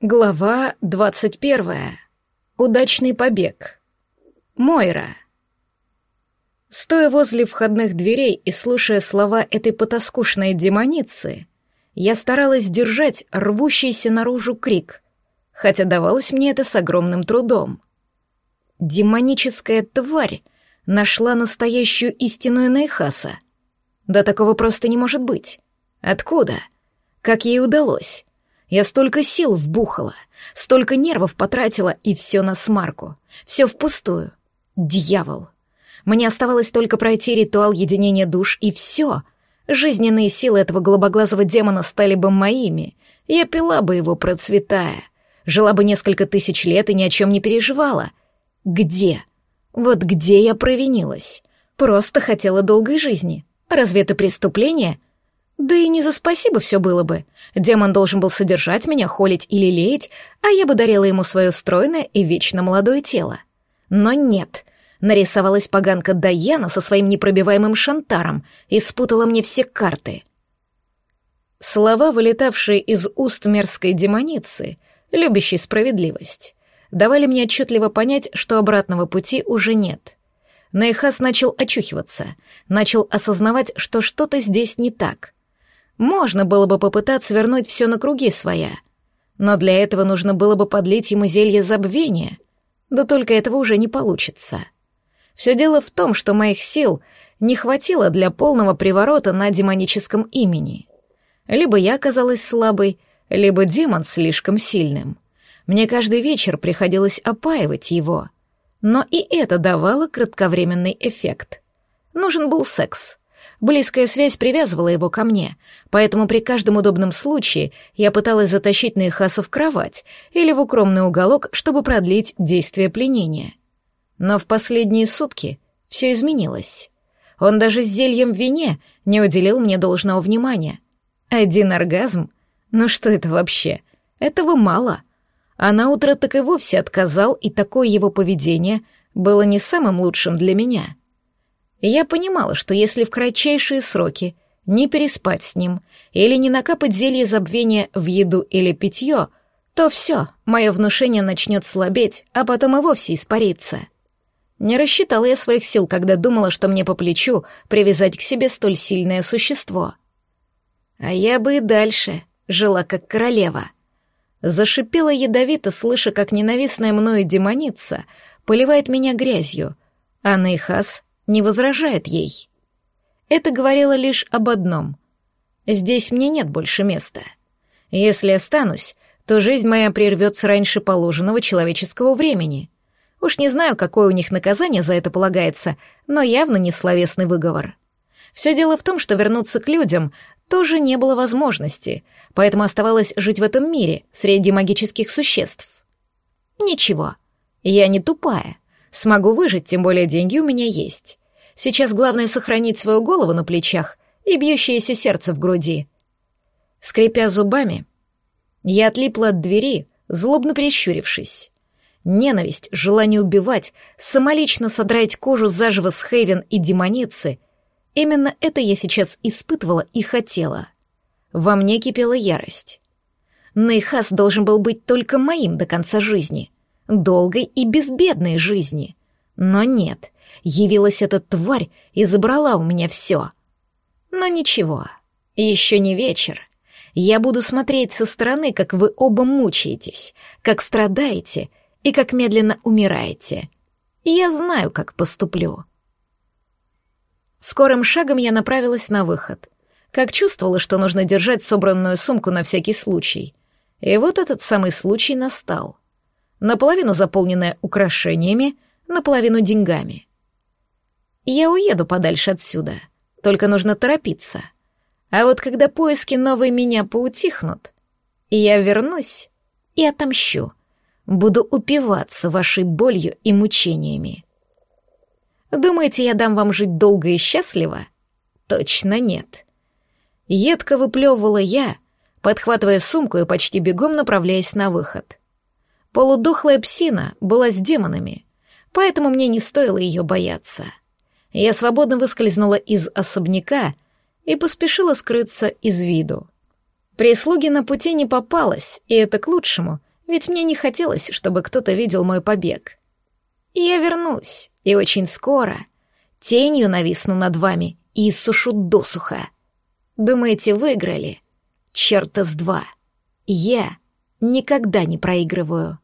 Глава двадцать первая. Удачный побег. Мойра. Стоя возле входных дверей и слушая слова этой потаскушной демоницы, я старалась держать рвущийся наружу крик, хотя давалось мне это с огромным трудом. Демоническая тварь нашла настоящую истинную Нейхаса. Да такого просто не может быть. Откуда? Как ей удалось? Я столько сил вбухала, столько нервов потратила, и все на смарку. Все впустую. Дьявол. Мне оставалось только пройти ритуал единения душ, и все. Жизненные силы этого голубоглазого демона стали бы моими. Я пила бы его, процветая. Жила бы несколько тысяч лет и ни о чем не переживала. Где? Вот где я провинилась? Просто хотела долгой жизни. Разве это преступление? Да и не за спасибо все было бы. Демон должен был содержать меня, холить или лелеять, а я бы дарила ему свое стройное и вечно молодое тело. Но нет. Нарисовалась поганка Даяна со своим непробиваемым шантаром и спутала мне все карты. Слова, вылетавшие из уст мерзкой демоницы, любящей справедливость, давали мне отчетливо понять, что обратного пути уже нет. Найхас начал очухиваться, начал осознавать, что что-то здесь не так — можно было бы попытаться вернуть все на круги своя, но для этого нужно было бы подлить ему зелье забвения, да только этого уже не получится. Все дело в том, что моих сил не хватило для полного приворота на демоническом имени. Либо я оказалась слабой, либо демон слишком сильным. Мне каждый вечер приходилось опаивать его, но и это давало кратковременный эффект. Нужен был секс — Близкая связь привязывала его ко мне, поэтому при каждом удобном случае я пыталась затащить Нейхаса в кровать или в укромный уголок, чтобы продлить действие пленения. Но в последние сутки все изменилось. Он даже с зельем в вине не уделил мне должного внимания. Один оргазм? Ну что это вообще? Этого мало. А на утро так и вовсе отказал, и такое его поведение было не самым лучшим для меня. Я понимала, что если в кратчайшие сроки не переспать с ним или не накапать зелье забвения в еду или питье, то все, мое внушение начнет слабеть, а потом и вовсе испариться. Не рассчитала я своих сил, когда думала, что мне по плечу привязать к себе столь сильное существо. А я бы и дальше жила как королева. Зашипела ядовито, слыша, как ненавистная мною демоница поливает меня грязью, а Нейхас не возражает ей. Это говорило лишь об одном. Здесь мне нет больше места. Если останусь, то жизнь моя прервется раньше положенного человеческого времени. Уж не знаю, какое у них наказание за это полагается, но явно не словесный выговор. Все дело в том, что вернуться к людям тоже не было возможности, поэтому оставалось жить в этом мире среди магических существ. Ничего, я не тупая. Смогу выжить, тем более деньги у меня есть. Сейчас главное сохранить свою голову на плечах и бьющееся сердце в груди. Скрипя зубами, я отлипла от двери, злобно прищурившись. Ненависть, желание убивать, самолично содрать кожу заживо с Хейвен и демоницы — именно это я сейчас испытывала и хотела. Во мне кипела ярость. Нейхас должен был быть только моим до конца жизни — долгой и безбедной жизни. Но нет, явилась эта тварь и забрала у меня все. Но ничего, еще не вечер. Я буду смотреть со стороны, как вы оба мучаетесь, как страдаете и как медленно умираете. И я знаю, как поступлю. Скорым шагом я направилась на выход. Как чувствовала, что нужно держать собранную сумку на всякий случай. И вот этот самый случай настал наполовину заполненная украшениями, наполовину деньгами. Я уеду подальше отсюда, только нужно торопиться. А вот когда поиски новой меня поутихнут, я вернусь и отомщу. Буду упиваться вашей болью и мучениями. Думаете, я дам вам жить долго и счастливо? Точно нет. Едко выплевывала я, подхватывая сумку и почти бегом направляясь на выход. Полудохлая псина была с демонами, поэтому мне не стоило ее бояться. Я свободно выскользнула из особняка и поспешила скрыться из виду. Прислуги на пути не попалось, и это к лучшему. Ведь мне не хотелось, чтобы кто-то видел мой побег. Я вернусь, и очень скоро тенью нависну над вами и иссушу досуха. Думаете, выиграли? Черта с два. Я никогда не проигрываю.